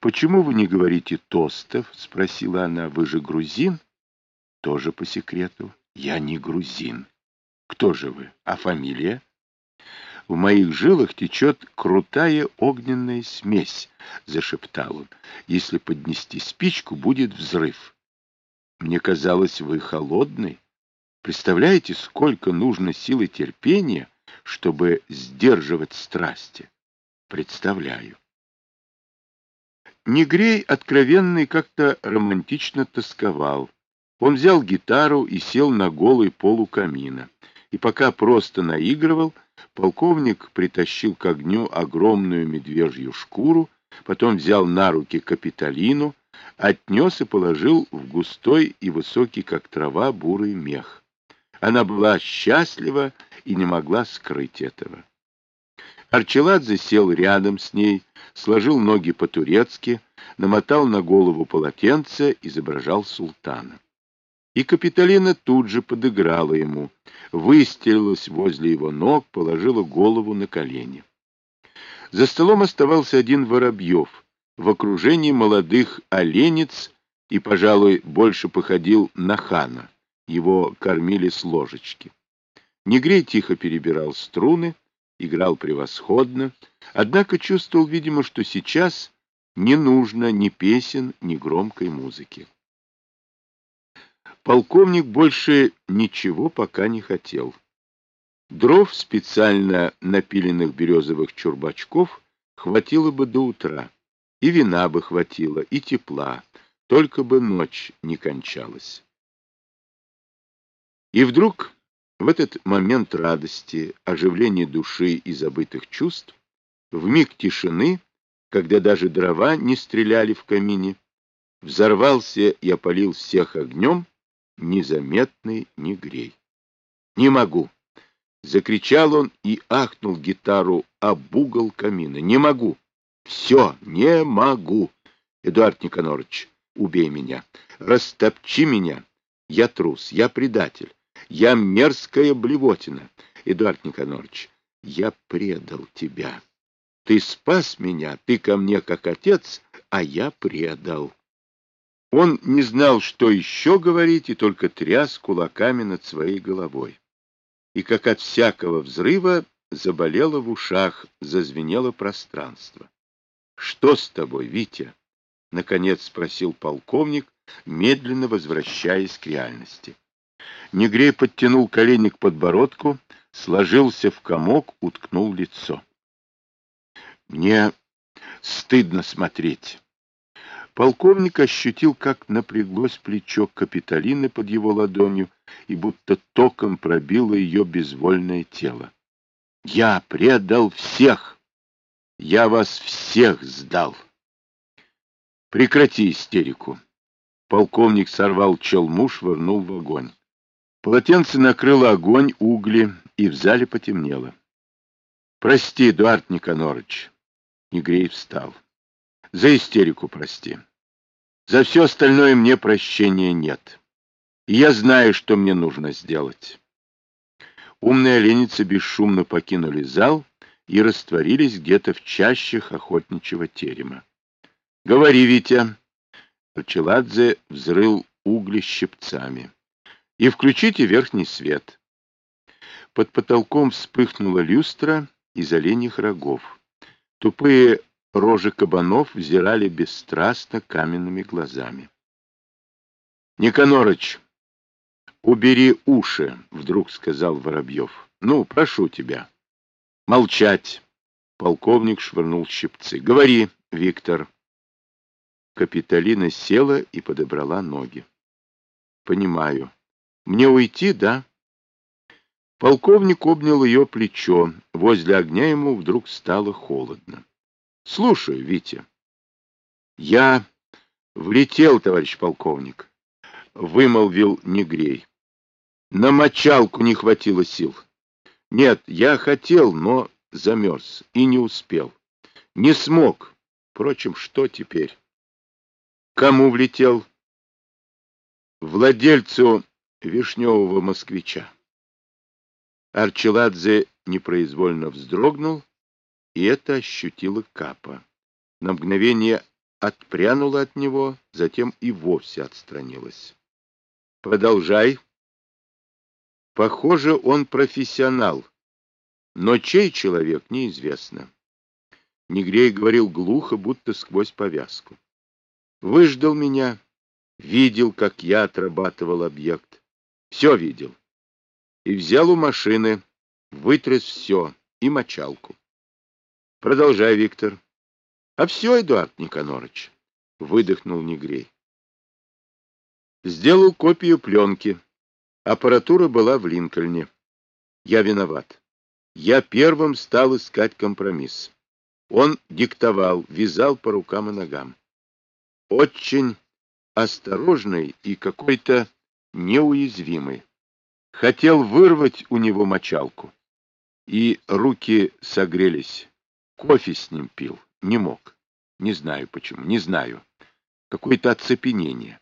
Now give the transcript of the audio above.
«Почему вы не говорите тостов?» — спросила она. «Вы же грузин?» «Тоже по секрету. Я не грузин. Кто же вы? А фамилия?» «В моих жилах течет крутая огненная смесь», — зашептал он. «Если поднести спичку, будет взрыв». «Мне казалось, вы холодный. Представляете, сколько нужно силы терпения, чтобы сдерживать страсти?» «Представляю». Негрей откровенный как-то романтично тосковал. Он взял гитару и сел на голый пол у камина. И пока просто наигрывал, полковник притащил к огню огромную медвежью шкуру, потом взял на руки капиталину, отнес и положил в густой и высокий, как трава, бурый мех. Она была счастлива и не могла скрыть этого. Арчеладзе сел рядом с ней, сложил ноги по-турецки, намотал на голову полотенце, изображал султана. И Капитолина тут же подыграла ему, выстелилась возле его ног, положила голову на колени. За столом оставался один Воробьев в окружении молодых оленец и, пожалуй, больше походил на хана. Его кормили с ложечки. Негрей тихо перебирал струны, играл превосходно, однако чувствовал, видимо, что сейчас не нужно ни песен, ни громкой музыки. Полковник больше ничего пока не хотел. Дров специально напиленных березовых чурбачков хватило бы до утра, и вина бы хватило, и тепла, только бы ночь не кончалась. И вдруг в этот момент радости, оживления души и забытых чувств, в миг тишины, когда даже дрова не стреляли в камине, взорвался и опалил всех огнем незаметный негрей. «Не могу!» — закричал он и ахнул гитару об угол камина. «Не могу! Все, не могу! Эдуард Никонорович, убей меня! Растопчи меня! Я трус, я предатель! Я мерзкая блевотина. Эдуард Никонорович, я предал тебя. Ты спас меня, ты ко мне как отец, а я предал. Он не знал, что еще говорить, и только тряс кулаками над своей головой. И как от всякого взрыва заболело в ушах, зазвенело пространство. — Что с тобой, Витя? — наконец спросил полковник, медленно возвращаясь к реальности. Негрей подтянул колени к подбородку, сложился в комок, уткнул лицо. Мне стыдно смотреть. Полковник ощутил, как напряглось плечо Капитолины под его ладонью и будто током пробило ее безвольное тело. «Я предал всех! Я вас всех сдал!» «Прекрати истерику!» Полковник сорвал челму, швырнул в огонь. Полотенце накрыло огонь, угли, и в зале потемнело. — Прости, Эдуард Никонорович. Негрей встал. — За истерику прости. За все остальное мне прощения нет. И я знаю, что мне нужно сделать. Умные оленицы бесшумно покинули зал и растворились где-то в чащах охотничьего терема. — Говори, Витя. Арчеладзе взрыл угли щипцами и включите верхний свет. Под потолком вспыхнула люстра из оленьих рогов. Тупые рожи кабанов взирали бесстрастно каменными глазами. — Никонорыч, убери уши, — вдруг сказал Воробьев. — Ну, прошу тебя. — Молчать. Полковник швырнул щипцы. — Говори, Виктор. Капитолина села и подобрала ноги. — Понимаю. Мне уйти, да? Полковник обнял ее плечо. Возле огня ему вдруг стало холодно. — Слушай, Витя. — Я влетел, товарищ полковник, — вымолвил Негрей. На мочалку не хватило сил. Нет, я хотел, но замерз и не успел. Не смог. Впрочем, что теперь? Кому влетел? Владельцу вишневого москвича. Арчеладзе непроизвольно вздрогнул, и это ощутила Капа. На мгновение отпрянула от него, затем и вовсе отстранилась. Продолжай. Похоже, он профессионал, но чей человек, неизвестно. Негрей говорил глухо, будто сквозь повязку. Выждал меня, видел, как я отрабатывал объект. Все видел. И взял у машины, вытряс все, и мочалку. Продолжай, Виктор. А все, Эдуард Никонорович, выдохнул Негрей. Сделал копию пленки. Аппаратура была в Линкольне. Я виноват. Я первым стал искать компромисс. Он диктовал, вязал по рукам и ногам. Очень осторожный и какой-то неуязвимый. Хотел вырвать у него мочалку. И руки согрелись. Кофе с ним пил. Не мог. Не знаю почему. Не знаю. Какое-то оцепенение.